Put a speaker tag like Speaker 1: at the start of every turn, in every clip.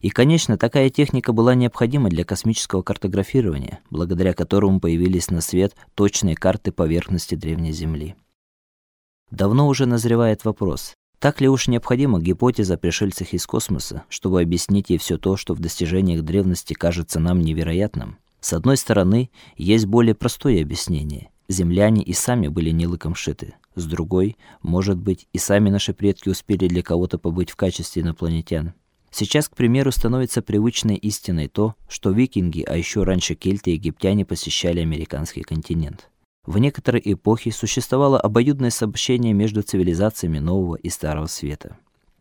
Speaker 1: И, конечно, такая техника была необходима для космического картографирования, благодаря которому появились на свет точные карты поверхности древней Земли. Давно уже назревает вопрос: так ли уж необходима гипотеза о пришельцах из космоса, чтобы объяснить ей все то, что в достижениях древности кажется нам невероятным? С одной стороны, есть более простое объяснение. Земляне и сами были не лыком шиты. С другой, может быть, и сами наши предки успели для кого-то побыть в качестве инопланетян. Сейчас, к примеру, становится привычной истиной то, что викинги, а еще раньше кельты и египтяне посещали американский континент. В некоторые эпохи существовало обоюдное сообщение между цивилизациями Нового и Старого Света.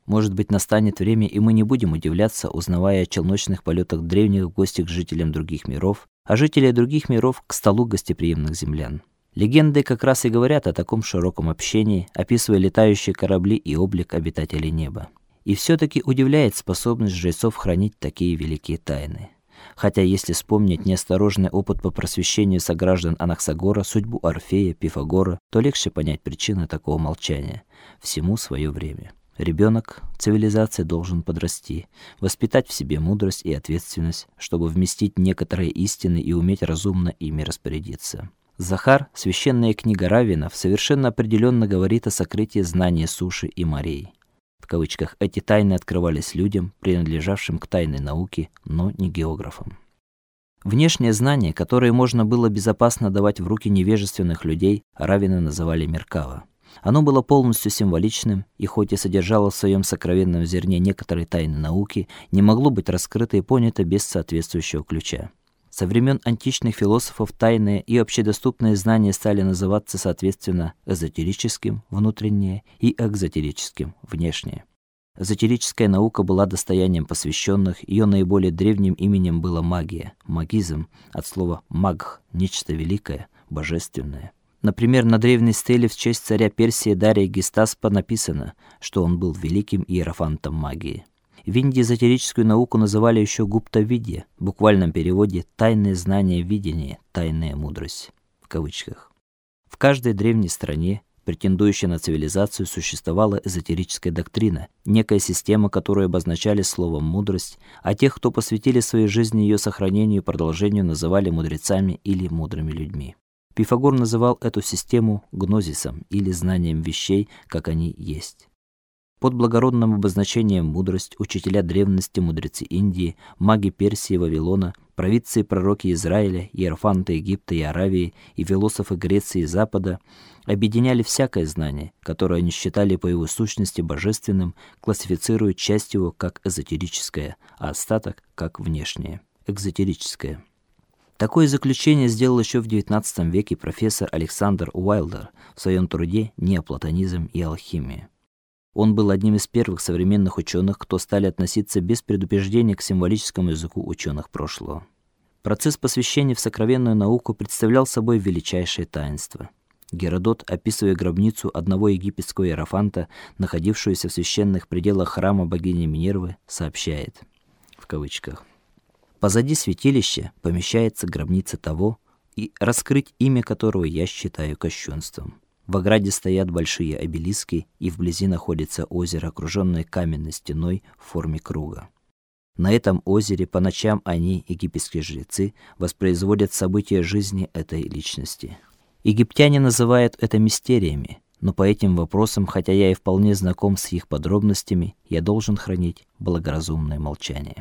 Speaker 1: Может быть, настанет время, и мы не будем удивляться, узнавая о челночных полетах древних в гости к жителям других миров, а жителей других миров к столу гостеприимных землян. Легенды как раз и говорят о таком широком общении, описывая летающие корабли и облик обитателей неба. И все таки удивляет способность жрецов хранить такие великие тайны. Хотя если вспомнить неосторожный опыт по просвещению сограждан Анаксагора, судьбу Орфея, Пифагора, то легче понять причины такого молчания. Всему свое время. Ребенок цивилизации должен подрасти, воспитать в себе мудрость и ответственность, чтобы вместить некоторые истины и уметь разумно ими распорядиться. Захар, священная книга раввинов, совершенно определенно говорит о сокрытии знания суши и морей кавычках, эти тайны открывались людям, принадлежавшим к тайной науке, но не географам. Внешнее знание, которое можно было безопасно давать в руки невежественных людей, раввины называли меркава. Оно было полностью символичным и хоть и содержало в своем сокровенном зерне некоторые тайны науки, не могло быть раскрыто и понято без соответствующего ключа. Со времен античных философов тайные и общедоступные знания стали называться соответственно эзотерическим внутреннее и экзотерическим внешнее. Эзотерическая наука была достоянием посвященных, ее наиболее древним именем было магия, магизм от слова магх, нечто великое, божественное. Например, на древней стеле в честь царя Персии Дария Гестаспа написано, что он был великим иерофантом магии. В Индии эзотерическую науку называли еще гуптавидья, в буквальном переводе тайное знание видения, тайная мудрость в кавычках. В каждой древней стране, претендующей на цивилизацию, существовала эзотерическая доктрина, некая система, которую обозначали словом мудрость, а тех, кто посвятили свою жизнь ее сохранению и продолжению, называли мудрецами или мудрыми людьми. Пифагор называл эту систему гнозисом или знанием вещей, как они есть. Под благородным обозначением мудрость учителя древности, мудрецы Индии, маги Персии и Вавилона, провидцы и пророки Израиля, иерофанты Египта и Аравии и философы Греции и Запада объединяли всякое знание, которое они считали по его сущности божественным, классифицируя часть его как эзотерическое, а остаток как внешнее, экзотерическое. Такое заключение сделал еще в XIX веке профессор Александр Уайлдер в своем труде Неоплатонизм и алхимия. Он был одним из первых современных ученых, кто стали относиться без предупреждения к символическому языку ученых прошлого. Процесс посвящения в сокровенную науку представлял собой величайшее таинство. Геродот, описывая гробницу одного египетского иерофанта, находившуюся в священных пределах храма богини Минервы, сообщает в кавычках: Позади святилища помещается гробница того, и раскрыть имя которого я считаю кощунством. В ограде стоят большие обелиски, и вблизи находится озеро, окруженное каменной стеной в форме круга. На этом озере по ночам они, египетские жрецы, воспроизводят события жизни этой личности. Египтяне называют это мистериями, но по этим вопросам, хотя я и вполне знаком с их подробностями, я должен хранить благоразумное молчание.